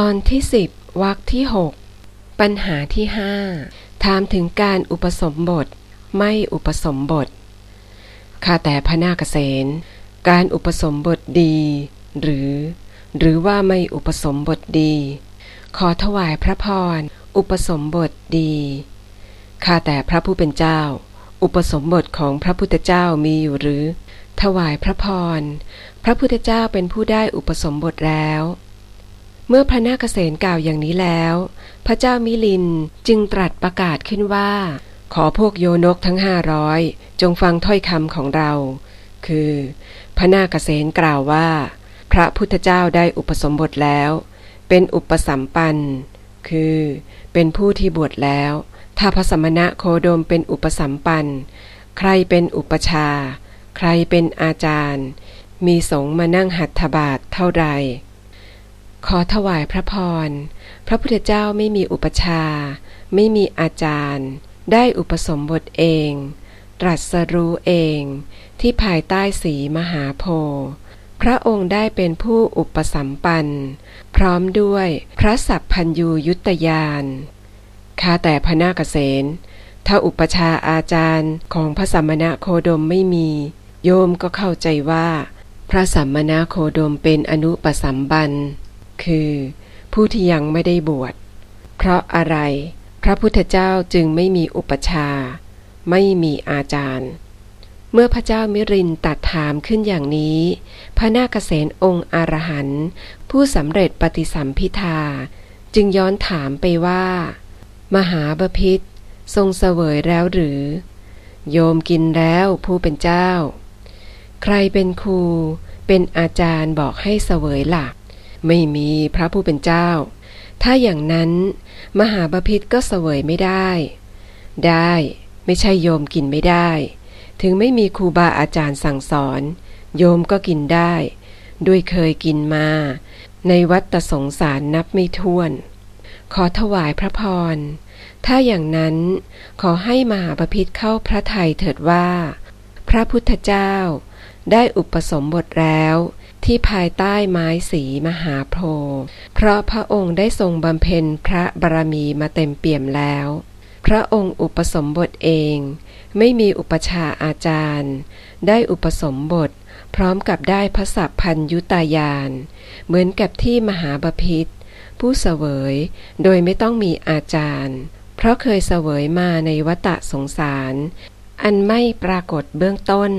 ตอนที่สิบวรรคที่หกปัญหาที่ห้าถามถึงการอุปสมบท ไม่อุปสมบทข้าแต่พระนาคเษนการอุปสมบทดี หรือ หรือว่าไม่อุปสมบทดี ขอถวายพระพร อุปสมบทดีข้าแต่พระผู้เป็นเจ้า อุปสมบทของพระพุทธเจ้ามีอยู่หรือ ถวายพระพร พระพุทธเจ้าเป็นผู้ได้อุปสมบทแล้ว เมื่อพระนาคเษนกล่าวอย่างนี้แล้ว พระเจ้ามิลินจึงตรัสประกาศขึ้นว่า ขอพวกโยนกทั้งห้าร้อยจงฟังถ้อยคำของเรา คือ พระนาคเษนกล่าวว่า พระพุทธเจ้าได้อุปสมบทแล้ว เป็นอุปสัมปัน คือ เป็นผู้ที่บวชแล้ว ถ้าพระสมณะโคดมเป็นอุปสัมปัน ใครเป็นอุปชา ใครเป็นอาจารย์ มีสงมานั่งหัตถบาทเท่าไร ขอถวายพระพร พระพุทธเจ้าไม่มีอุปชา ไม่มีอาจารย์ ได้อุปสมบทเอง ตรัสรู้เองที่ภายใต้สีมหาโพธิ์พระองค์ได้เป็นผู้อุปสัมปัน พร้อมด้วยพระสัพพัญยูยุตยานข้าแต่พระนาคเษนถ้าอุปชาอาจารย์ของพระสัมมณโคดมไม่มี โยมก็เข้าใจว่า พระสัมมณโคดมเป็นอนุปสัมบัน คือ ผู้ที่ยังไม่ได้บวช เพราะอะไร พระพุทธเจ้าจึงไม่มีอุปชา ไม่มีอาจารย์ เมื่อพระเจ้ามิรินตัดถามขึ้นอย่างนี้ พระนาคเษนองค์อรหันต์ผู้สำเร็จปฏิสัมพิทาจึงย้อนถามไปว่า มหาบพิษทรงเสวยแล้วหรือ โยมกินแล้วผู้เป็นเจ้า ใครเป็นครูเป็นอาจารย์บอกให้เสวยหลัก ไม่มีพระผู้เป็นเจ้า ถ้าอย่างนั้น มหาบพิษก็เสวยไม่ได้ ได้ไม่ใช่โยมกินไม่ได้ ถึงไม่มีครูบาอาจารย์สั่งสอน โยมก็กินได้ ด้วยเคยกินมา ในวัฏสงสารนับไม่ถ้วน ขอถวายพระพร ถ้าอย่างนั้นขอให้มหาบพิษเข้าพระทัยเถิดว่า พระพุทธเจ้าได้อุปสมบทแล้ว ที่ภายใต้ไม้สีมหาโพธิ์เพราะพระองค์ได้ทรงบำเพ็ญพระบารมีมาเต็มเปี่ยมแล้ว พระองค์อุปสมบทเอง ไม่มีอุปชาอาจารย์ ได้อุปสมบท พร้อมกับได้พระสัพพัญยุตายาน เหมือนกับที่มหาบพิษผู้เสวยโดยไม่ต้องมีอาจารย์ เพราะเคยเสวยมาในวัฏสงสาร อันไม่ปรากฏเบื้องต้น